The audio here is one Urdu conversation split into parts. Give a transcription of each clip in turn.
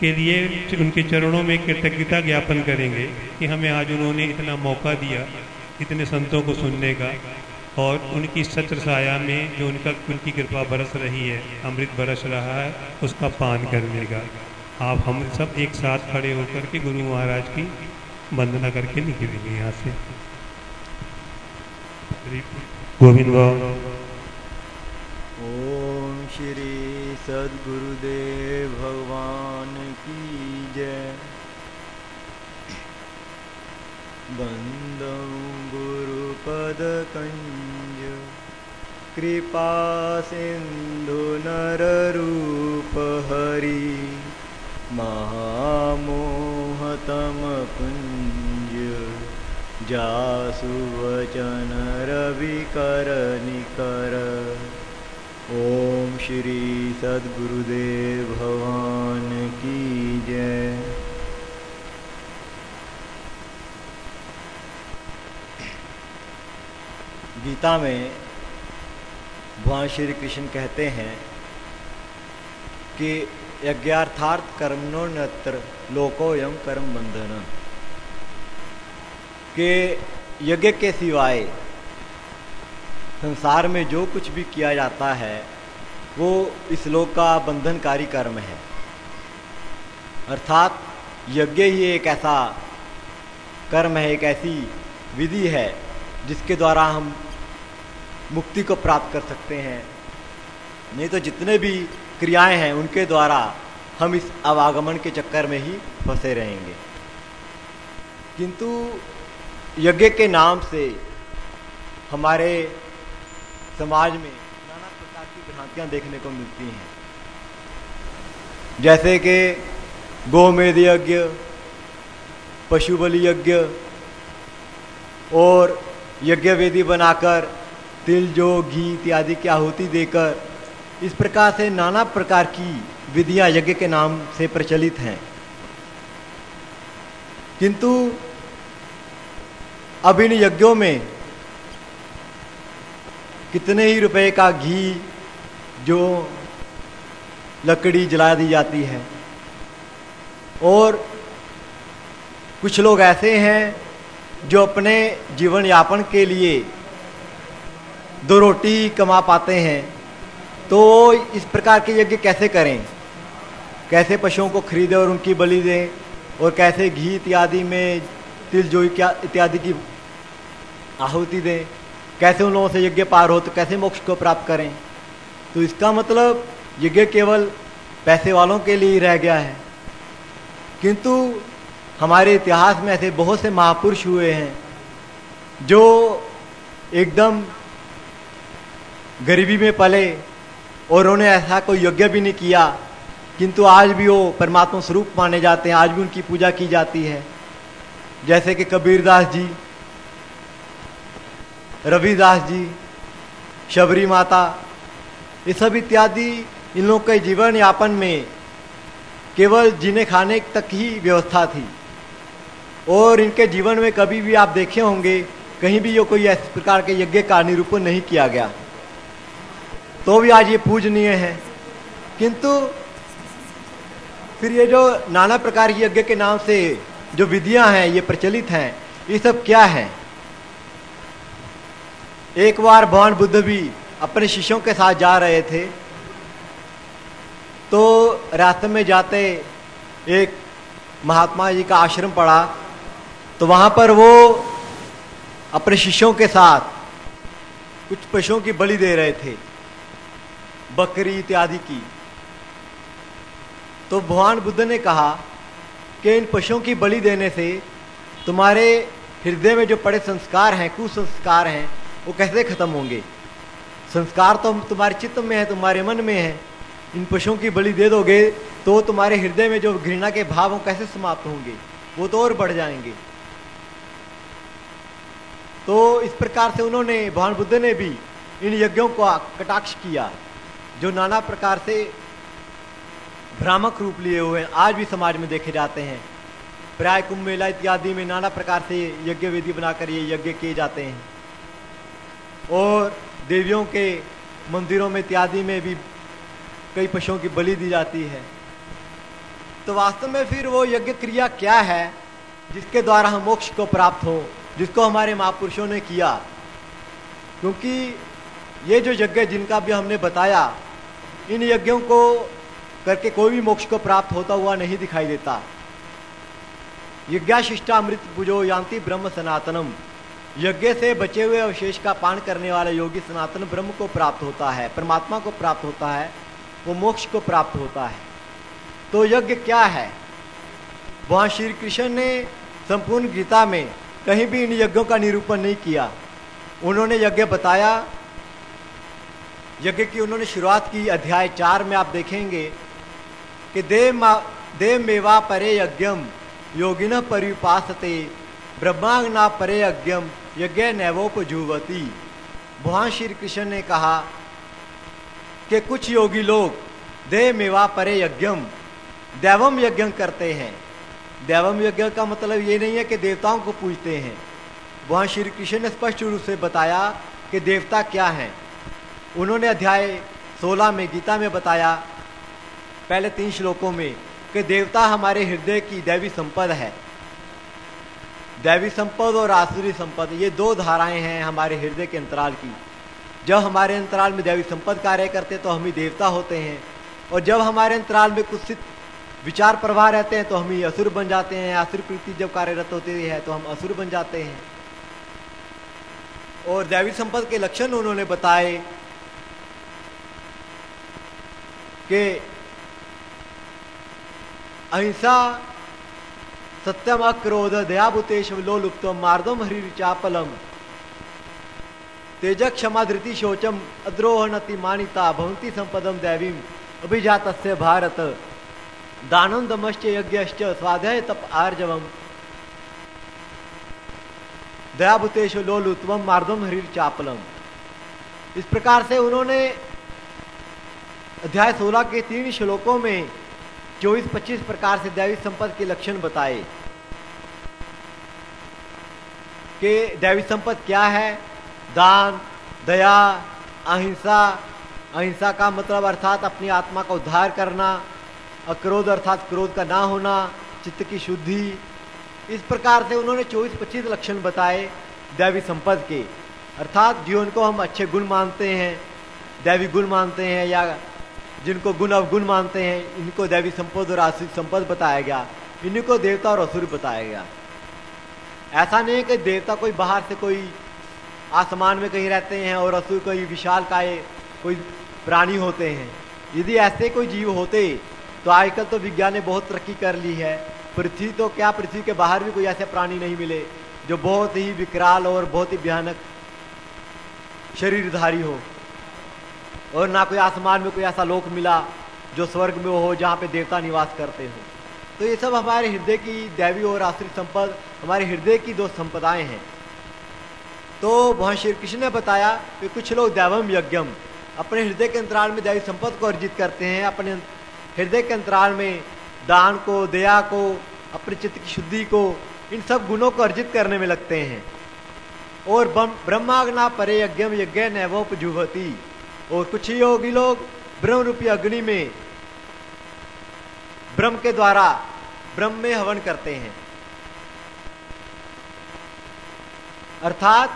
کے لیے ان کے چرنوں میں کرتجتا جاپن کریں گے کہ ہمیں آج انہوں نے اتنا موقع دیا اتنے سنتوں کو سننے کا اور ان کی ستر سایہ میں جو ان کا ان کی کرپا برس رہی ہے، امرت برس رہا ہے، اس کا پان کرنے کا۔ آپ ہم سب ایک ساتھ کھڑے ہو کر کے گرو مہاراج کی وندنا کر کے نکلیں گے یہاں سے۔ گوبند بابا۔ سدگردے بھگوان کی جے بندوں گرو پد کنج کرپا سندھو نر روپ ہری مہا موہتم کنج جاسو وچن روی کر نکر اوم شری سد گرودیو بھگوان کی جے گیتا میں بھگوان شری کرشن کہتے ہیں کہ یجارتھارتھ کرمنو نتر لوکو یم کرم بندھن کہ یج کے سوائے سنسار میں جو کچھ بھی کیا جاتا ہے، وہ اس لوک کا بندھن کاری کرم ہے۔ ارتھات یجے ہی ایک ایسا کرم ہے، ایک ایسی ودھی ہے، جس کے دوارا ہم مکتی کو پراپت کر سکتے ہیں۔ نہیں تو جتنے بھی کریائیں ہیں، ان کے دوارا ہم اس اواگمن کے چکر میں ہی پھنسے رہیں گے۔ کنتو یجے کے نام سے ہمارے سماج میں نانا پرکار کی بھرانتیاں دیکھنے کو ملتی ہیں۔ جیسے کہ گو مید یج پشو بلی یج اور یجھ ویدی بنا کر تل، جو، گھی اتیادی کی آہوتی دے کر اس پرکار سے نانا پرکار کی ودیاں یجھ کے نام سے پرچلت ہیں۔ کنتو اب ان یجوں میں کتنے ہی روپے کا گھی جو لکڑی جلا دی جاتی ہے۔ اور کچھ لوگ ایسے ہیں جو اپنے جیون یاپن کے لیے دو روٹی کما پاتے ہیں۔ تو اس پرکار کے یج کیسے کریں؟ کیسے پشوؤں کو خریدیں اور ان کی بلی دیں؟ اور کیسے گھی اتیادی میں تل جوئی اتیادی کی آہوتی دیں؟ کیسے ان لوگوں سے یجہ پار ہو تو کیسے موکش کو پراپت کریں؟ تو اس کا مطلب یجہ کیول پیسے والوں کے لیے رہ گیا ہے۔ کنتو ہمارے اتہاس میں ایسے بہت سے مہاپرش ہوئے ہیں جو ایک دم غریبی میں پلے اور انہوں نے ایسا کوئی یجہ بھی نہیں کیا۔ کنتو آج بھی وہ پرماتما سروپ مانے جاتے ہیں، آج بھی ان کی پوجا کی جاتی ہے۔ جیسے کہ کبیر داس جی روی داس جی شبری ماتا، یہ سب اتیادی ان لوگ کے جیون یاپن میں کیول جینے کھانے تک ہی ویوستھا تھی۔ اور ان کے جیون میں کبھی بھی آپ دیکھے ہوں گے، کہیں بھی یہ کوئی ایسے پرکارک کے یج کا نروپن نہیں کیا گیا۔ تو بھی آج یہ پوجنی ہے کنتو، پھر یہ جو نانا پرکار یج کے نام سے جو ودھیاں ہیں، یہ پرچلت ہیں، یہ سب کیا ہیں؟ ایک بار بھون بدھ بھی اپنے شیشوں کے ساتھ جا رہے تھے۔ تو راستے میں جاتے ایک مہاتما جی کا آشرم پڑا۔ تو وہاں پر وہ اپنے شیشوں کے ساتھ کچھ پشوں کی بلی دے رہے تھے، بکری اتیادی کی۔ تو بھگوان بدھ نے کہا کہ ان پشوں کی بلی دینے سے تمہارے ہردے میں جو پڑے سنسکار ہیں، کسنسکار ہیں وہ کیسے ختم ہوں گے۔ سنسکار تو تمہارے چت میں ہے، تمہارے من میں ہے۔ ان پشوں کی بلی دے دو گے تو تمہارے ہردے میں جو گھرنا کے بھاؤ ہوں کیسے سماپت ہوں گے؟ وہ تو اور بڑھ جائیں گے۔ تو اس پرکار سے انہوں نے، بھگوان بدھ نے بھی ان یجوں کو کٹاکش کیا، جو نانا پرکار سے بھرامک روپ لیے ہوئے ہیں آج بھی سماج میں دیکھے جاتے ہیں۔ پرائے کمبھ میلہ اتیادی میں نانا پرکار سے یجیہ ویدی بنا کر یہ یجیہ کیے جاتے ہیں۔ اور دیویوں کے مندروں میں اتیادی میں بھی کئی پشوں کی بلی دی جاتی ہے۔ تو واستو میں پھر وہ یج کریا کیا ہے جس کے دوارا ہم موکش کو پراپت ہو جس کو ہمارے مہاپرشوں نے کیا؟ کیونکہ یہ جو یج جن کا بھی ہم نے بتایا، ان یجوں کو کر کے کوئی بھی موکش کو پراپت ہوتا ہوا نہیں دکھائی دیتا۔ یجا امرت بجو یانتی برہم سناتنم۔ یجے سے بچے ہوئے اوشیش کا پان کرنے والا یوگی سناتن برہم کو پراپت ہوتا ہے، پرماتما کو پراپت ہوتا ہے، وہ موکش کو پراپت ہوتا ہے۔ تو یج کیا ہے؟ وہاں شری کرشن نے سمپورن گیتا میں کہیں بھی ان یجوں کا نروپن نہیں کیا۔ انہوں نے یج بتایا یج کی انہوں نے شروعات کی ادھیا چار میں آپ دیکھیں گے کہ دیو ما دیو میوا پرے یجم یوگن پریپاستے برہماگنا پرے یجم یگے نیوپ جوتی وہاں شری کرشن نے کہا کہ کچھ یوگی لوگ دے میوا پرے یجم دیوم یجن کرتے ہیں۔ دیوم یجن کا مطلب یہ نہیں ہے کہ دیوتاؤں کو پوجتے ہیں۔ وہاں شری کرشن نے اسپشٹ روپ سے بتایا کہ دیوتا کیا ہیں۔ انہوں نے ادھیا سولہ میں گیتا میں بتایا، پہلے تین شلوکوں میں کہ دیوتا ہمارے ہردے کی دیوی سمپد ہے۔ دیوی سمپد اور آسوری سمپد، یہ دو دھارائیں ہیں ہمارے ہردے کے انترال کی۔ جب ہمارے انترال میں دیوی سمپد کاریہ کرتے تو ہم ہی دیوتا ہوتے ہیں۔ اور جب ہمارے انترال میں کچھ وچار پرواہ رہتے ہیں تو ہم ہی اسر بن جاتے ہیں۔ اسر پریتی جب کاریہرت ہوتی ہے تو ہم اسر بن جاتے ہیں۔ اور دیوی سمپد کے لکشن انہوں نے بتائے کہ اہنسا تیج کم دوچم ادروہ نانیتا سمپدانپ آرج دیابتےشو لو ماردم ہریپل اس پر انہوں نے ادیاولہ کے تین شلوکوں میں چوبیس پچیس پرکار سے دوی سمپد کے لکن بتائے کہ دود کیا ہے؟ دان، دیا اہمسا اہمسا کا مطلب ارتھات اپنی آتما کا کرو ارتھات کرودھ کا نہ ہونا، چت کی شدی اس پرکار سے انہوں نے چوبیس پچیس لکشن بتائے دوی سمپد کے۔ ارتھات جیون کو ہم اچھے گن مانتے ہیں دوک گن مانتے ہیں یا جن کو گن افگن مانتے ہیں، ان کو دیوی سمپد اور آسک سمپد بتایا گیا ان کو دیوتا اور اصور بتایا گیا۔ ایسا نہیں کہ دیوتا کوئی باہر سے کوئی آسمان میں کہیں رہتے ہیں اور اصور کوئی وشال کائے، کوئی پرانی ہوتے ہیں۔ یدی ایسے کوئی جیو ہوتے، تو آج کل تو وگیان نے بہت ترقی کر لی ہے۔ پرتھوی تو کیا پرتھوی کے باہر بھی کوئی ایسے پرانی نہیں ملے جو بہت ہی وکرال اور بہت ہی بھیانک شریر دھاری ہو۔ اور نہ کوئی آسمان میں کوئی ایسا لوک ملا جو سورگ میں ہو جہاں پہ دیوتا نواس کرتے ہوں۔ تو یہ سب ہمارے ہردے کی دیوی اور آسری سمپد، ہمارے ہردے کی دو سمپدائیں ہیں۔ تو وہاں شری کرشن نے بتایا کہ کچھ لوگ دیوم یجم اپنے ہردے کے انترال میں دیوی سمپد کو ارجت کرتے ہیں، اپنے ہردے کے انترال میں دان کو، دیا کو، اپنے چت کی شدھی کو، ان سب گنوں کو ارجت کرنے میں لگتے ہیں۔ اور برہماگنا پرے یجم یجن ہے پجوتی اور کچھ ہوگی لوگ برہم روپی اگنی میں برہم کے دوارا برہم میں ہون کرتے ہیں۔ ارتھات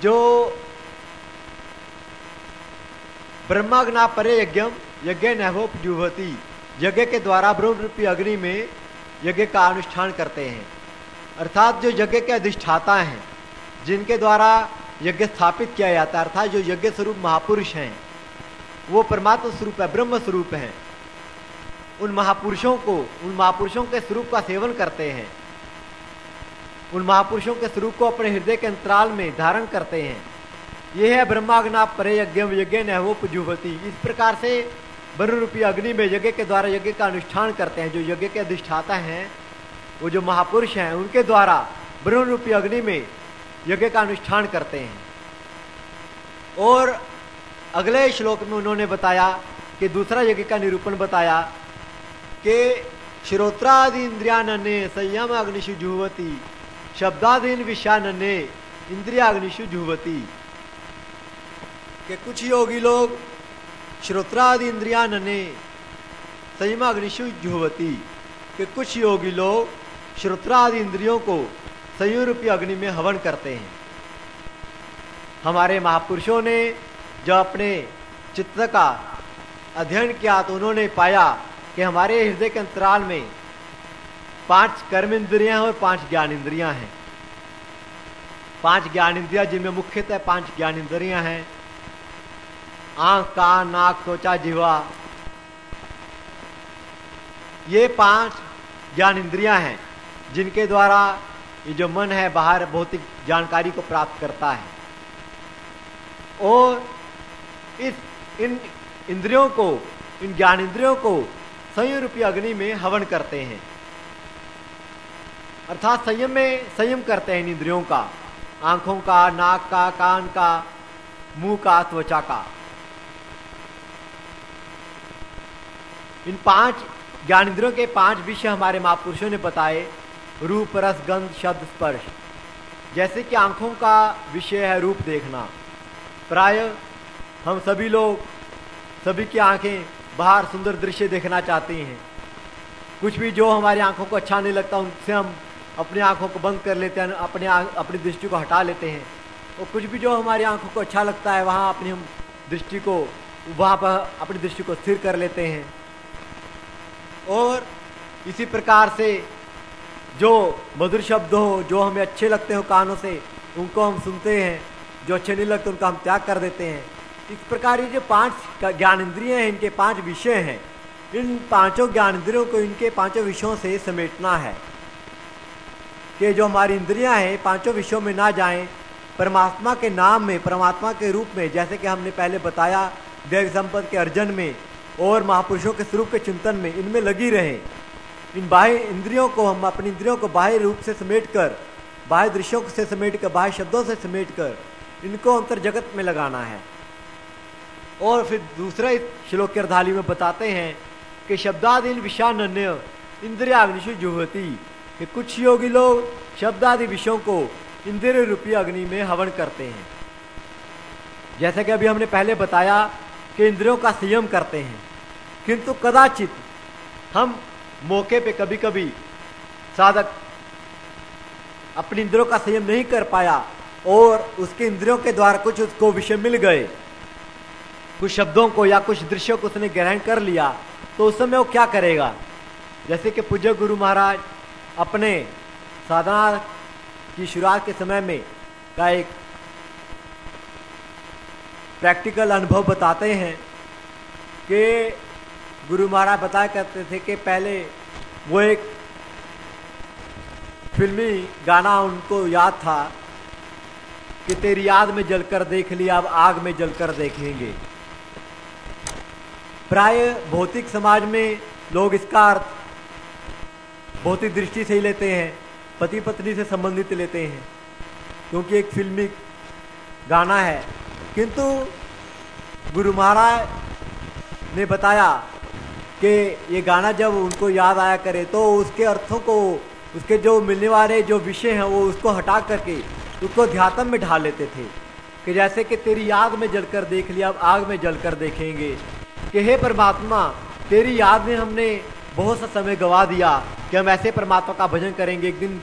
جو برہماگنا پرے یجم یج نو جوتی یج کے دوارا برہم روپی اگنی میں یج کا انوشٹھان کرتے ہیں۔ ارتھات جو یج کے ادھشٹھاتا ہیں، جن کے دوارا یجہ ستھاپت کیا جاتا ہے اردات جو یجہ سوروپ مہاپرش ہیں۔ وہ پرماتم سوروپ ہے، برہم سوروپ ہیں۔ ان مہاپرشوں کو، ان مہاپرشوں کے سوروپ کا سیون کرتے ہیں۔ ان مہاپرشوں کے سوروپ کو اپنے ہردے کے انترال میں دھارن کرتے ہیں۔ یہ ہے برہماگنا پرے یجہ نہو پجوتی اس پرکار سے بنروپی اگنی میں یجہ کے دوارا یجہ کا انوشٹھان کرتے ہیں۔ جو یجہ کے ادھشٹھاتا ہیں، وہ جو مہاپرش ہیں، ان کے دوارا برہن روپی اگنی میں یجے کا انوشٹھان کرتے ہیں۔ اور اگلے شلوک میں انہوں نے بتایا کہ دوسرا یج کا نروپن بتایا کہ شروترادی اندریا ننے سیم اگنیشو جہوتی شبدادین وشان نے اندریا اگنیشو جہوتی کہ کچھ یوگی لوگ شروترادی اندریا نے سیما اگنیشو جھوتی کہ کچھ یوگی لوگ شروترادی اندریوں کو سیوروپی اگنی میں ہون کرتے ہیں۔ ہمارے مہاپرشوں نے جو اپنے چت کا ادھین کیا تو انہوں نے پایا کہ ہمارے ہردے کے انترال میں پانچ کرم اندریاں اور پانچ گیان اندریاں ہیں۔ پانچ گیان اندریاں جن میں مکھیتہ پانچ گیان اندریاں ہیں۔ آنکھ، کان، ناک سوچا جیوا۔ یہ پانچ گیان اندریاں ہیں جن کے دوارا یہ جو من ہے باہر بھوتک جانکاری کو پراپت کرتا ہے۔ اور اس ان اندریوں کو، ان جان اندریوں کو سیم روپی اگنی میں ہون کرتے ہیں۔ ارتھات سیم میں سیم کرتے ہیں ان اندریوں کا۔ آنکھوں کا، ناک کا، کان کا، منہ کا توچا کا۔ ان پانچ جان کے پانچ وشے ہمارے مہاپرشوں نے بتائے۔ روپ رس گند شبد سپرش۔ جیسے کہ آنکھوں کا وشے ہے روپ دیکھنا۔ پرائے ہم سبھی لوگ سبھی کی آنکھیں باہر سندر درشیہ دیکھنا چاہتی ہیں۔ کچھ بھی جو ہماری آنکھوں کو اچھا نہیں لگتا، ان سے ہم اپنی آنکھوں کو بند کر لیتے ہیں اپنے اپنی دشٹی کو ہٹا لیتے ہیں۔ اور کچھ بھی جو ہماری آنکھوں کو اچھا لگتا ہے، وہاں اپنی ہم دشٹی کو، وہاں پر اپنی دشٹی کو ستھر کر لیتے ہیں۔ اور اسی پرکار سے جو مدر شبد ہو، جو ہمیں اچھے لگتے ہو کانوں سے، ان کو ہم سنتے ہیں، جو اچھے نہیں لگتے ان کا ہم تیاگ کر دیتے ہیں۔ اس پرکار یہ جو پانچ گیان اندریاں ہیں، ان کے پانچ وشے ہیں۔ ان پانچوں گیان اندریوں کو ان کے پانچوں وشوں سے سمیٹنا ہے۔ کہ جو ہماری اندریاں ہیں، پانچوں وشوں میں نہ جائیں، پرماتما کے نام میں، پرماتما کے روپ میں، جیسے کہ ہم نے پہلے بتایا دیو سمپت کے ارجن میں اور مہاپروشوں کے سروپ کے چنتن میں، ان میں لگی رہیں۔ ان باہ اندریوں کو ہم اپنی اندریوں کو باہر روپ سے سمیٹ کر باہر درشوں سے سمیٹ کر باہر شبدوں سے سمیٹ کر ان کو انتر جگت میں لگانا ہے۔ اور پھر دوسرا شلوک اردالی میں بتاتے ہیں کہ شبداد ان وشانیہ اندریاگنیشو جوہتی۔ کہ کچھ یوگی لوگ شبدادی وشوں کو اندر روپی اگنی میں ہون کرتے ہیں۔ جیسا کہ ابھی ہم نے پہلے بتایا کہ اندروں کا سیم کرتے ہیں۔ کنتو کداچت ہم موقع پہ کبھی کبھی سادک اپنی اندروں کا سیم نہیں کر پایا اور اس کے اندروں کے دوارا کچھ اس کو وشے مل گئے۔ کچھ شبدوں کو یا کچھ درشیوں کو اس نے گرہن کر لیا تو اس سمے وہ کیا کرے گا؟ جیسے کہ پوجا گرو مہاراج اپنے سادھنا کی شروعات کے سمے میں کا ایک پریکٹیکل انبھو بتاتے ہیں کہ گرو مہاراج بتایا کرتے تھے کہ پہلے وہ ایک فلمی گانا ان کو یاد تھا کہ تیری یاد میں جل کر دیکھ لیا اب آگ میں جل کر دیکھیں گے۔ پرائے بھوتک سماج میں لوگ اس کا ارتھ بھوتک درشٹی سے ہی لیتے ہیں، پتی پتنی سے سبندت لیتے ہیں۔ کیونکہ ایک فلمی گانا ہے۔ کنتو گرو مہاراج نے بتایا کہ یہ گانا جب ان کو یاد آیا کرے تو اس کے ارتھوں کو، اس کے جو ملنے والے جو وشے ہیں، وہ اس کو ہٹا کر کے اس کو دھیاتم میں ڈھال لیتے تھے کہ جیسے کہ تیری آگ میں جل کر دیکھ لیا، اب آگ میں جل کر دیکھیں گے کہ ہے پرماتما، تیری یاد میں ہم نے بہت سا سمے گوا دیا کہ ہم ایسے پرماتما کا بھجن کریں گے، ایک دن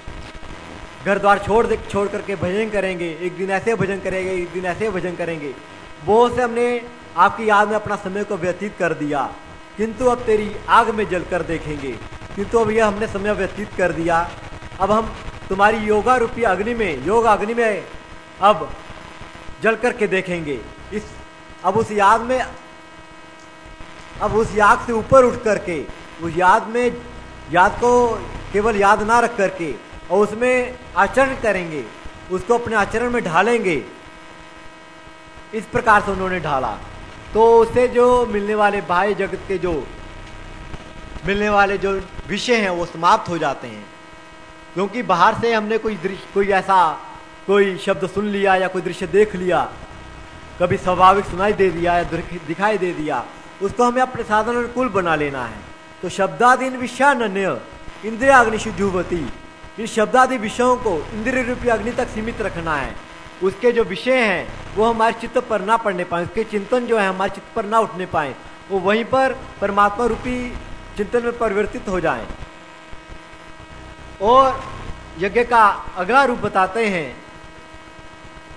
گھر دوار چھوڑ دے، چھوڑ کر کے بھجن کریں گے، ایک دن ایسے بھجن کریں گے، ایک دن ایسے بھجن کریں گے۔ بہت سے ہم نے آپ کی یاد میں اپنا سمے کو ویتیت کر دیا۔ کنتو اب تیری آگ میں جل کر دیکھیں گے۔ کنتو اب یہ ہم نے سمے ویتیت کر دیا۔ اب ہم تمہاری یوگا روپی اگنی میں یوگ اگنی میں اب جل کر کے دیکھیں گے۔ اس، اب اس یاد میں، اب اس یاد سے اوپر اٹھ کر کے، اس یاد میں یاد کو کیول یاد نہ رکھ کر کے اور اس میں آچرن کریں گے۔ اس کو اپنے آچرن میں ڈھالیں گے۔ اس پرکار سے انہوں نے ڈھالا۔ تو اسے جو ملنے والے بھائی جگت کے جو ملنے والے جو وشے ہیں وہ سماپت ہو جاتے ہیں۔ کیونکہ باہر سے ہم نے کوئی درش، کوئی ایسا کوئی شبد سن لیا یا کوئی درشیہ دیکھ لیا، کبھی سواوک سنائی دے دیا یا دکھائی دے دیا، اس کو ہمیں اپنے سادھن کل بنا لینا ہے۔ تو شبدادین وشا ننیہ اندر اگنی شجوتی ان شبدادی وشوں کو اندر روپی اگنی تک سیمت رکھنا ہے۔ اس کے جو وشے ہیں، وہ ہمارے چت پر نہ پڑنے پائیں، اس کے چنتن جو ہے ہمارے چت پر نہ اٹھنے پائیں، وہ وہیں پر پرماتما روپی چنتن میں پرورتت ہو جائیں۔ اور یجے کا اگلا روپ بتاتے ہیں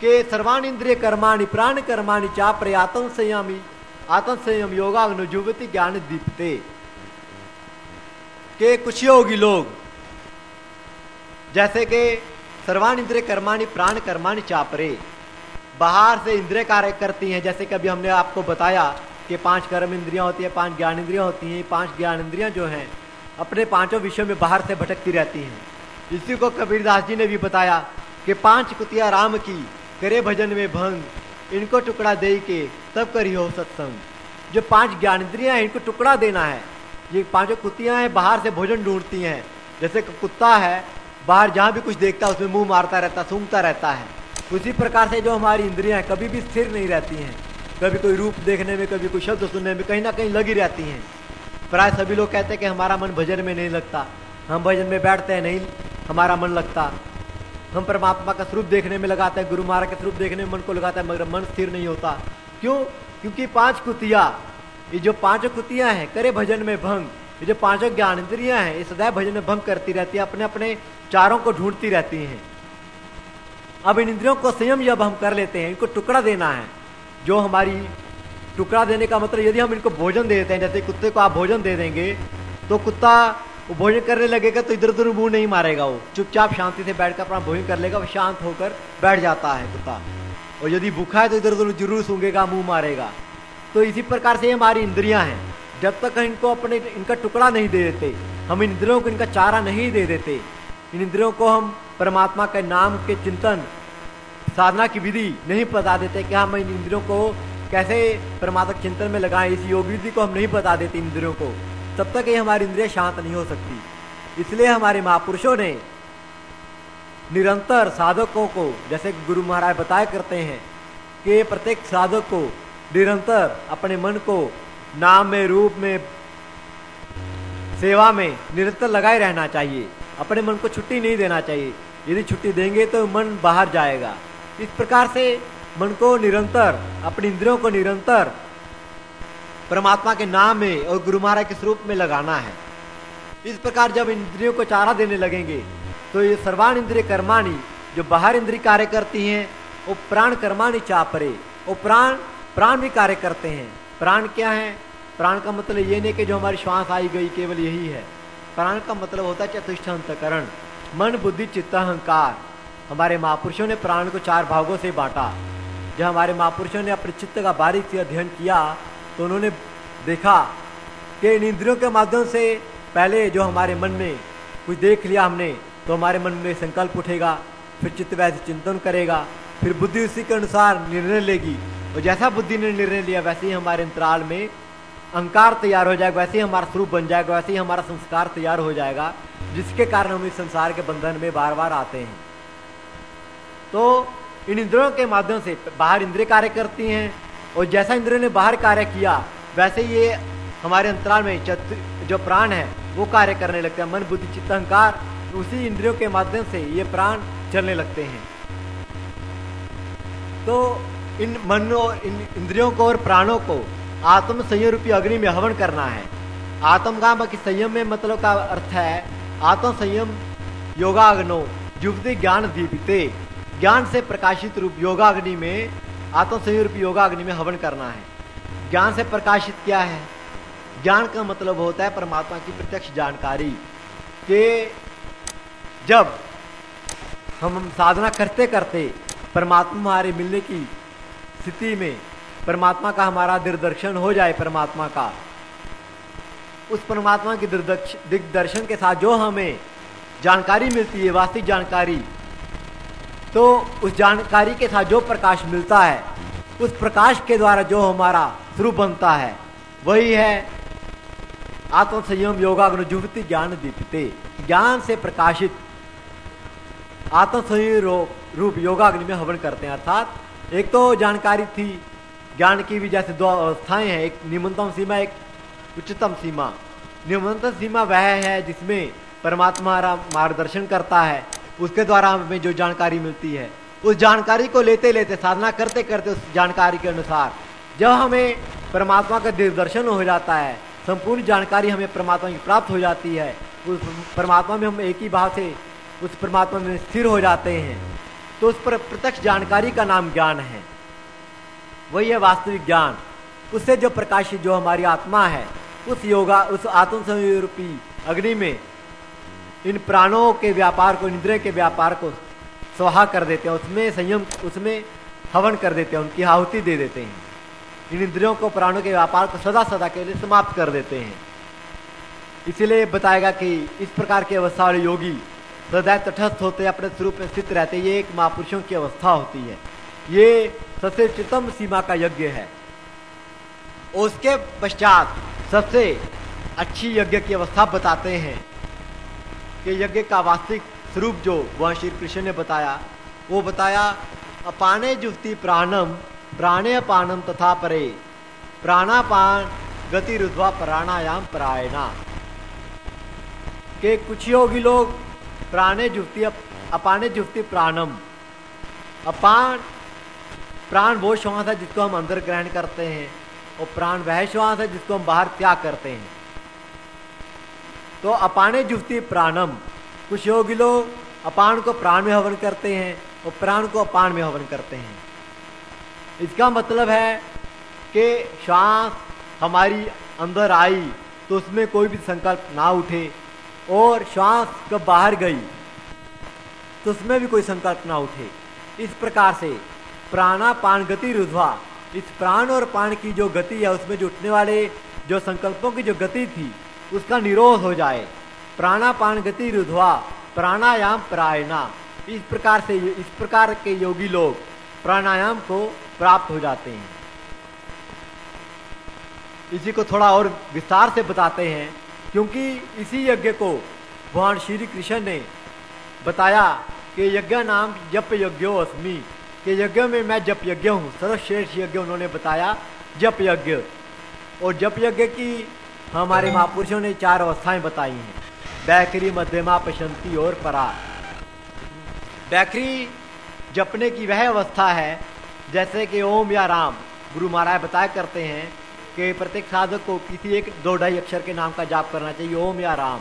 کہ سروان اندریہ کرمانی پران کرمانی چا پریاتن سیامی، آتن سیم یوگا نجوتی گیان دیپتے۔ کہ کچھ یوگی لوگ، جیسے کہ سروان اندرے کرمانی پران کرمانی چاپرے باہر سے اندر کار کرتی ہیں جیسے کبھی ہم نے آپ کو بتایا کہ پانچ کرم اندریاں ہوتی ہیں پانچ گیان اندریاں ہوتی ہیں پانچ گیان اندریاں جو ہیں اپنے پانچوں وشیوں میں باہر سے بھٹکتی رہتی ہیں اسی کو کبیر داس جی نے بھی بتایا کہ پانچ کتیا رام کی کرے بھجن میں بھنگ ان کو ٹکڑا دے کے تب کری ہو ستسنگ جو پانچ گیان اندریاں ہیں ان کو ٹکڑا دینا ہے یہ پانچوں کتیاں ہیں باہر سے بھوجن ڈھونڈتی ہیں جیسے کتا ہے باہر جہاں بھی کچھ دیکھتا ہے، اس میں منہ مارتا رہتا، سونگتا رہتا ہے۔ اسی پرکار سے جو ہماری اندریاں ہیں، کبھی بھی استھر نہیں رہتی ہیں۔ کبھی کوئی روپ دیکھنے میں، کبھی کوئی شبد سننے میں کہیں نہ کہیں لگی رہتی ہیں۔ پرائے سبھی لوگ کہتے ہیں کہ ہمارا من بھجن میں نہیں لگتا۔ ہم بھجن میں بیٹھتے ہیں نہیں، ہمارا من لگتا۔ ہم پرماتما کا سروپ دیکھنے میں لگاتے ہیں، گرو مہاراج کا سروپ دیکھنے میں من کو لگاتا ہے مگر من استھر نہیں ہوتا۔ کیوں؟ کیونکہ پانچ کتیا یہ جو پانچ کتیاں ہیں، کرے بھجن میں بھنگ۔ یہ جو پانچوں گیانندریاں ہیں، یہ سدائے بھجن میں بھم کرتی رہتی ہیں، اپنے اپنے چاروں کو ڈھونڈتی رہتی ہیں۔ اب ان اندریوں کو سیم جب ہم کر لیتے ہیں، ان کو ٹکڑا دینا ہے۔ جو ہماری ٹکڑا دینے کا مطلب یعنی ہم ان کو بھوجن دے دیتے ہیں، جیسے کتے کو آپ بھوجن دے دیں گے، تو کتا بھوجن کرنے لگے گا تو ادھر ادھر منہ نہیں مارے گا، وہ چپ چاپ شانتی سے بیٹھ کر اپنا بھوجن کر لے گا، وہ شانت ہو کر بیٹھ جاتا ہے کتا۔ اور یدی بھوکھا ہے تو ادھر ادھر ضرور سونگے گا، منہ مارے گا۔ تو اسی پرکار سے یہ ہماری اندریاں ہیں۔ جب تک ان کو اپنے ان کا ٹکڑا نہیں دے دیتے، ہم اندروں کو ان کا چارہ نہیں دے دیتے۔ ان اندروں کو ہم پرماتما کے نام کے چنتن، سادھنا کی ودھی نہیں بتا دیتے کہ ہم ان اندروں کو کیسے پرماتما چنتن میں لگائیں، اس یوگ ودھی کو ہم نہیں بتا دیتے اندروں کو۔ تب تک یہ ہماری اندریں شانت نہیں ہو سکتی۔ اس لیے ہمارے مہاپرشوں نے نرنتر سادھکوں کو، جیسے گرو مہاراج بتایا کرتے ہیں، کہ پرتیک سادھک کو نرنتر اپنے من کو نام میں، روپ میں، سیوا میں نرتر لگائے رہنا چاہیے۔ اپنے من کو چھٹی نہیں دینا چاہیے۔ یعنی چھٹی دیں گے تو من باہر جائے گا۔ اس پرکار سے من کو نرنتر، اپنی اندروں کو نرنتر پرماتما کے نام میں اور گرو مہاراج کے سروپ میں لگانا ہے۔ اس پرکار جب اندروں کو چارہ دینے لگیں گے، تو یہ سروان اندر کرمانی جو باہر اندری کاریہ کرتی ہیں، وہ پران کرمانی چاپرے وہ پران پران بھی کاریہ کرتے ہیں۔ پران کیا ہیں؟ پران کا مطلب یہ نہیں کہ جو ہماری شوانس آئی گئی کیول یہی ہے۔ پران کا مطلب ہوتا ہے چتھشٹھانتکرن من بدھی چت اہنکار۔ ہمارے مہاپرشوں نے پران کو چار بھاگوں سے بانٹا۔ جب ہمارے مہاپرشوں نے اپنے چت کا باریک سے ادھین کیا، تو انہوں نے دیکھا کہ ان اندروں کے مادھیم سے پہلے جو ہمارے من میں کچھ دیکھ لیا ہم نے، تو ہمارے من میں سنکلپ اٹھے گا، پھر چت ویسے چنتن کرے گا، پھر بدھی اسی کے انوسار نرنے لے گی۔ اور جیسا بدھی نے نرنے لیا، ویسے ہی ہمارے انترال میں اہنکار تیار ہو جائے گا، ویسے ہی ہمارا سروپ بن جائے گا، ویسے ہی ہمارا سنسکار تیار ہو جائے گا، جس کے کارن ہم اس سنسار کے بندھن میں بار بار آتے ہیں۔ تو ان اندروں کے مادھیم سے باہر اندریں کاریہ کرتی ہیں، اور جیسا اندروں نے باہر کاریہ کیا، ویسے یہ ہمارے انترال میں جو پران ہے، وہ کاریہ کرنے لگتے ہیں۔ من بدھ چت اہنکار اسی اندروں کے مادھیم سے یہ پران چلنے لگتے ہیں۔ تو ان من اور ان اندروں کو اور پرانوں کو آتمپی اگنی میں ہون کرنا ہے۔ آتمگاہ کی سیم میں مطلب کا ارتھ ہے۔ آتمسم یوگاگنوتی جان دیتے یوگاگن میں ہون کرنا ہے۔ جان سے پرکاشت کیا ہے؟ جان کا مطلب ہوتا ہے پرماتما کی پرتھ جانکاری کہ جب ہم ساتھنا کرتے کرتے پرماتم ہمارے ملنے کی استعمال میں پرماتما کا ہمارا دردرشن ہو جائے پرماتما کا۔ اس پرماتما کی دگدرشن کے ساتھ جو ہمیں جانکاری ملتی ہے، واستک جانکاری، تو اس جانکاری کے ساتھ جو پرکاش ملتا ہے، اس پرکاش کے دوارا جو ہمارا سرو بنتا ہے، وہی ہے آتمسم یوگاگن جی جان دیتے جان سے پرکاشت آتمس روپ روپ یوگاگن میں ہبن کرتے ہیں، ارتھات۔ ایک تو جانکاری تھی جان کی بھی جیسے دو اوستھائیں ہیں ایک نیمنتم سیما ایک اچتم سیما نیمنتم سیما وہ ہے جس میں پرماتما ہمارا مارگدرشن کرتا ہے اس کے دوارا ہمیں جو جانکاری ملتی ہے اس جانکاری کو لیتے لیتے سادھنا کرتے کرتے اس جانکاری کے انوسار جب ہمیں پرماتما کا دیو درشن ہو جاتا ہے سمپورن جانکاری ہمیں پرماتما کی پراپت ہو جاتی ہے اس پرماتما میں ہم ایک ہی بھاؤ سے اس پرماتما میں استھر ہو جاتے ہیں تو اس پر پرتکش جانکاری کا نام گیان ہے وہی ہے واستوک جان۔ اس سے جو پرکاشت جو ہماری آتما ہے، اس یوگا، اس آتم سمجھ روپی اگنی میں ان پرانوں کے ویاپار کو، اندرے کے ویاپار کو سوہا کر دیتے ہیں، اس میں سنیم، اس میں ہون کر دیتے ہیں، ان کی آہتی دے دیتے ہیں۔ ان اندروں کو، پرانوں کے ویاپار کو سدا سدا کے لیے سماپت کر دیتے ہیں۔ اسی لیے بتائے گا کہ اس پرکار کی اوستھا والے یوگی سدا تٹست ہوتے، اپنے سروپ میں استھت رہتے، یہ ایک مہاپرشوں کی اوستھا ہوتی ہے۔ یہ سب سے چتم سیما کا یج ہے۔ اس کے پشچات سب سے اچھی یج کی اوستھا بتاتے ہیں کہ یج کا واستک سروپ جو وہ شری کرشن نے بتایا، وہ بتایا، اپانے جفتی پرانم، پرانے اپانم تتھا پرے، پرانا پان گتی رودوا پرانایام پرائنا کہ کچھ یوگی لوگ پرانے جفتی اپانے جفتی پرانم، اپان پران وہ شواس ہے جس کو ہم اندر گرہن کرتے ہیں اور پران وہ شواس ہے جس کو ہم باہر تیاگ کرتے ہیں تو اپانے جفتی پرانم کچھ یوگی لوگ اپان کو پران میں ہون کرتے ہیں اور پران کو اپان میں ہون کرتے ہیں اس کا مطلب ہے کہ شواس ہماری اندر آئی تو اس میں کوئی بھی سنکلپ نہ اٹھے اور شواس کب باہر گئی تو اس میں بھی کوئی سنکلپ نہ اٹھے اس پرکار سے پرانا پان گتی رودھوا اس پران اور پان کی جو گتی ہے اس میں جو اٹھنے والے جو سنکلپوں کی جو گتی تھی اس کا نروز ہو جائے پرانا پان گتی رودھوا پرانایام پرائنا اس پرکار سے اس پرکار کے یوگی لوگ پرانایام کو پراپت ہو جاتے ہیں اسی کو تھوڑا اور وستار سے بتاتے ہیں کیونکہ اسی یجہ کو بھگوان شری کرشن نے بتایا کہ یجا نام جپ یجو اسمی کہ یجا میں میں جپ یجا ہوں۔ سروشریش شریش جی انہوں نے بتایا جپ یجا اور جپ یجا کی ہمارے ہاں۔ مہاپرشوں نے چار اوستھائیں بتائی ہیں۔ بیکری مدھیما پشنتی اور پرا بیکری جپنے کی وہ اوستھا ہے جیسے کہ اوم یا رام۔ گرو مہاراج بتایا کرتے ہیں کہ پرتیک سادھک کو کسی ایک دو ڈھائی اکشر کے نام کا جاپ کرنا چاہیے اوم یا رام۔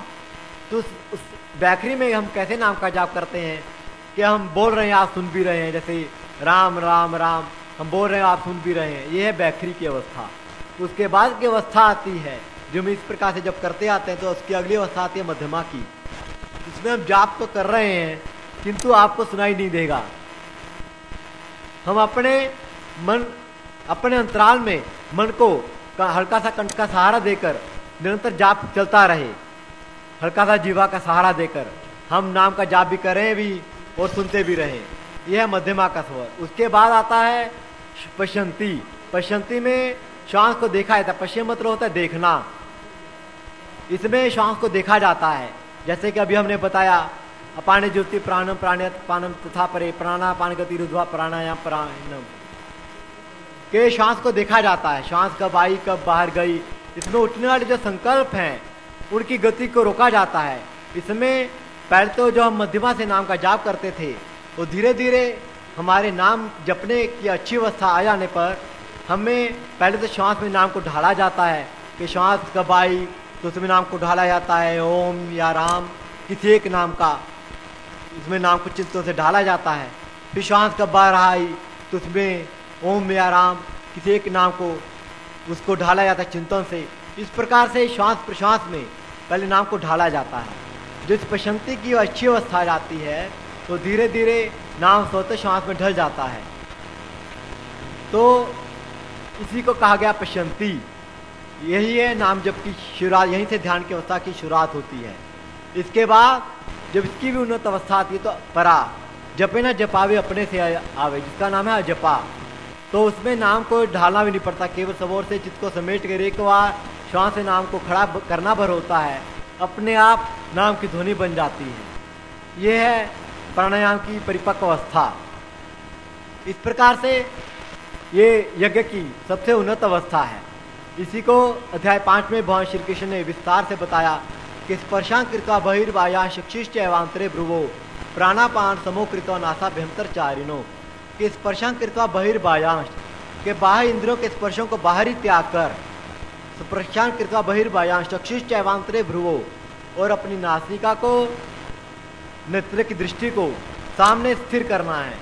تو اس اس بیکری میں ہم کیسے نام کا جاپ کرتے ہیں؟ کہ ہم بول رہے ہیں آپ سن بھی رہے ہیں جیسے رام رام رام، ہم بول رہے ہیں، آپ سن بھی رہے ہیں، یہ ہے بیکری کی اوستھا۔ اس کے بعد کی اوستھا آتی ہے، جو ہم اس پرکار سے جب کرتے آتے ہیں تو اس کی اگلی اوستھا آتی ہے مدھما کی۔ اس میں ہم جاپ تو کر رہے ہیں، کنتو آپ کو سنائی نہیں دے گا۔ ہم اپنے من، اپنے انترال میں من کو ہلکا سا کنٹ کا سہارا دے کر نرنتر جاپ چلتا رہے، ہلکا سا جیوا کا سہارا دے کر۔ ہم نام کا جاپ بھی کریں بھی اور سنتے بھی رہیں۔ یہ ہے مدھیما کا سور۔ اس کے بعد آتا ہے پشنتی۔ پشنتی میں شانس کو دیکھا جاتا ہے۔ پشم مطلب ہوتا ہے دیکھنا۔ اس میں شانس کو دیکھا جاتا ہے۔ جیسے کہ ابھی ہم نے بتایا، اپانے جوتی پرانم پرانے پانم تھا پرے، پرانا پان گتی روا پرانایا پرانم۔ کہ شانس کو دیکھا جاتا ہے۔ شانس کب آئی، کب باہر گئی۔ اس میں اٹھنے والے جو سنکلپ ہیں، ان کی گتی کو روکا جاتا ہے۔ اس میں پہلے تو جو ہم مدھیما سے نام کا جاپ کرتے تھے اور دھیرے دھیرے ہمارے نام جپنے کی اچھی وسعت آ جانے پر ہمیں پہلے تو شانس میں نام کو ڈھالا جاتا ہے کہ شانس کب آئی تو اس میں نام کو ڈھالا جاتا ہے، اوم یا رام، کسی ایک نام کا اس میں نام کو چنتوں سے ڈھالا جاتا ہے۔ پھر شانس کب بار آئی تو اس میں اوم یا رام، کسی ایک نام کو اس کو ڈھالا جاتا ہے چنتوں سے۔ اس پرکار سے شانس پرشانس میں پہلے نام کو ڈھالا جاتا ہے۔ جس اس پرشنتی کی اچھی اوستھا جاتی ہے تو دھیرے دھیرے نام سوتے شانس میں ڈھل جاتا ہے۔ تو اسی کو کہا گیا پشنتی۔ یہی ہے نام جب کی شروعات، یہیں سے دھیان کی اوسطہ کی شروعات ہوتی ہے۔ اس کے بعد جب اس کی بھی انہوں اوستھا آتی ہے تو پرا، جپے نہ جپاوے اپنے سے آوے، جس کا نام ہے جپا تو اس میں نام کو ڈھالنا بھی نہیں پڑتا کیول سبور سے جس کو سمیٹ کر ایک بار شوہاں سے نام کو کھڑا کرنا بھر ہوتا ہے۔ اپنے آپ نام کی دھونی بن جاتی ہے۔ یہ ہے پرانیام کی پریپک اوستھا اس پرکار سے یہ یج کی سب سے انت اوستھا ہے اسی کو ادھیائے پانچ میں بھگوان شری کرشن نے وستار سے بتایا کہ اسپرشاں کا بہروایا شکشیش ایوانترے بھروو پراناپان سمو کرتا ناسا بھیمتر چارینو کہ اسپرشاں کرتا بہربایاش کہ باہر اندروں کے اسپرشوں کو باہر ہی تیاگ کر اسپرشاں کرتا بہربایاش چکشش ایوانترے بھروو اور اپنی ناسنکا کو نتر کی درشٹی کو سامنے استھر کرنا ہے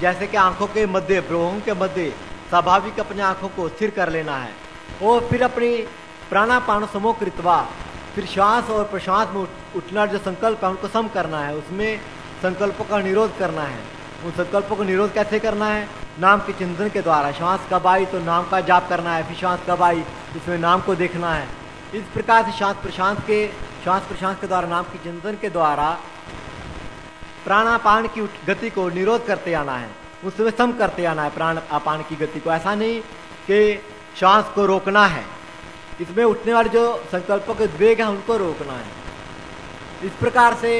جیسے کہ آنکھوں کے مدے بروہوں کے مدے سواوک اپنی آنکھوں کو استھر کر لینا ہے اور پھر اپنی پرانا پان سمو کرتوا پھر شواس اور پرشواس میں اٹھنا جو سنکلپ ہے ان کو سم کرنا ہے اس میں سنکلپوں کا نروھ کرنا ہے ان سنکلپوں کا نروھ کیسے کرنا ہے نام کے چندن کے دوارا شواس کب آئی تو نام کا جاپ کرنا ہے پھر شواس کب آئی اس میں نام کو دیکھنا ہے اس پرکار سے شانت پرشانت کے شواس پرشانت کے دوارا نام کے چندن کے دوارا پراناپان کی گتی کو نروھ کرتے آنا ہے اس میں سم کرتے آنا ہے پران اپان کی گتی کو ایسا نہیں کہ شانس کو روکنا ہے اس میں اٹھنے والے جو سنکلپوں کے ویگ ہیں ان کو روکنا ہے اس پرکار سے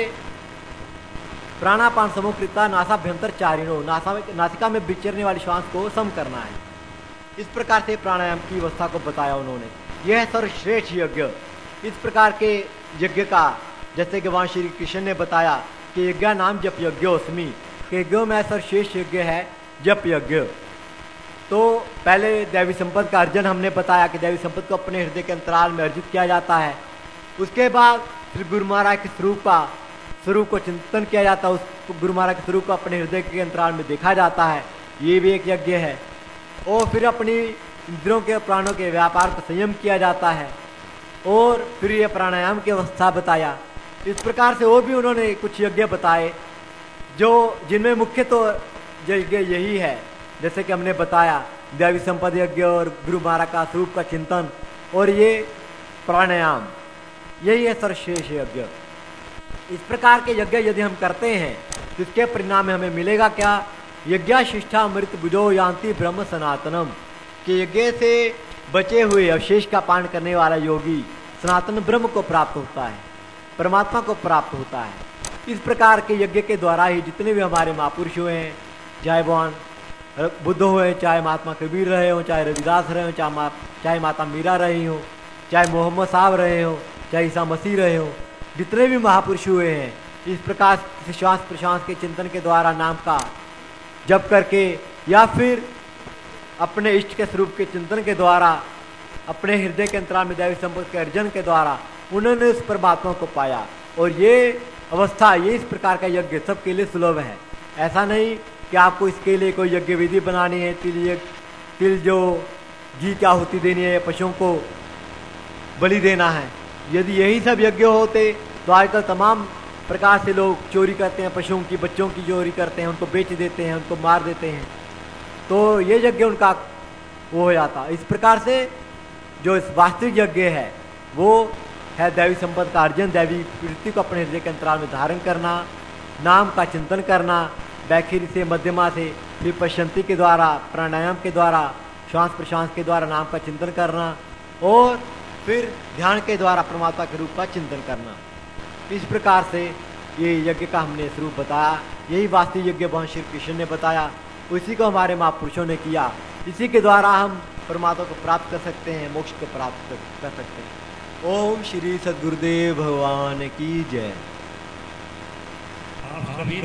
پراناپان سموکرتا ناسا بھینتر چارینوں ناسا میں ناسکا میں بچرنے والی شانس کو سم کرنا ہے اس پرکار سے پرانیام کی ویوستھا کو بتایا انہوں نے یہ ہے سروشریش یج اس پرکار کے یج کا جیسے کہ وہاں شری کرشن نے بتایا یج نام جپ جمی كی یج میں ایسا شیش یج ہے، جپ ج تو پہلے دیوی سمپد كا ارجن ہم نے بتایا كہ دیوی سمپد كو اپنے ہردی كے انترال میں ارجت كیا جاتا ہے۔ اس كے بعد پھر گرمارا كے سوروپ كا سوروپ كو چنتن كیا جاتا ہے، اس گرمارا كے سوروپ كو اپنے ہردے كے انترال میں دیكھا جاتا ہے۔ یہ بھی ایک یج ہے۔ اور پھر اپنی اندروں كے پرا كے واپار كا سیم كیا جاتا ہے۔ اور پھر یہ پرانا كی وسا بتایا۔ اس پرکار سے وہ بھی انہوں نے کچھ یجے بتائے، جو جن میں مکھیہ تو یجے یہی ہے۔ جیسے کہ ہم نے بتایا، دیوی سمپد یجے اور گرو مارا کا سوپ کا چنتن اور یہ پرانیام۔ یہی ہے سرشیش یجے اس پرکار کے یجے یدی ہم کرتے ہیں تو اس کے پرینام میں ہمیں ملے گا کیا؟ یجا شیشا مت بدھو یانتی برہم سناتنم۔ کہ یجے سے بچے ہوئے اوشیش کا پان کرنے والا یوگی سناتن برہم کو پراپت ہوتا ہے۔ پرماتما کو پراپت ہوتا ہے۔ اس پرکار کے یج کے دوارا ہی جتنے بھی ہمارے مہاپرش ہوئے ہیں، چاہے بان بدھ ہوئے، چاہے مہاتما کبیر رہے ہوں، چاہے روی داس رہے ہوں، چاہے ماتا میرا رہی ہوں، چاہے محمد صاحب رہے ہوں، چاہے عیسا مسیح رہے ہوں، جتنے بھی مہاپرش ہوئے ہیں، اس پرکار شاس پرشواس کے چنتن کے دوارا نام کا جب کر کے یا پھر اپنے اشٹ کے سوروپ کے چنتن کے دوارا، اپنے ہردے کے انترامی دوی سمپ کے ارجن کے دوارا انہوں نے اس پرماتما کو پایا اور یہ اوستھا، یہ اس پرکار کا یج سب کے لیے سلبھ ہے ایسا نہیں کہ آپ کو اس کے لیے کوئی یج ودھی بنانی ہے تل تل جو جی کیا ہوتی دینی ہے پشوؤں کو بلی دینا ہے۔ یدی یہی سب یج ہوتے، تو آج کل تمام پرکار سے لوگ چوری کرتے ہیں پشوؤں کی، بچوں کی چوری کرتے ہیں، ان کو بیچ دیتے ہیں، ان کو مار دیتے ہیں۔ تو یہ یج ان کا وہ ہو جاتا۔ اس پرکار سے جو اس واستوک یج ہے، وہ ہے دیوی سمپد کا ارجن دیدوی کتنی کو اپنے ہردے کے انترال میں دھارن کرنا، نام کا چنتن کرنا باخر سے مدھیما سے پھر پشنتی کے دوارا پرایام کے دوارا شاس پرشاس کے دوارا نام کا چنتن کرنا اور پھر دھیان کے دوارا پرماتما کے روپ کا چنتن کرنا۔ اس پرکار سے یہ یج کا ہم نے روپ بتایا، یہی واست یج بھگان شری کشن نے بتایا اور اسی کو ہمارے مہا پروشوں نے کیا۔ اسی کے دوارا ہم پرماتا کو پراپت کر سکتے ہیں موک کو پراپت کر سکتے ہیں۔ اوم شری ست گردیو بھگوان کی جے آپ سبھی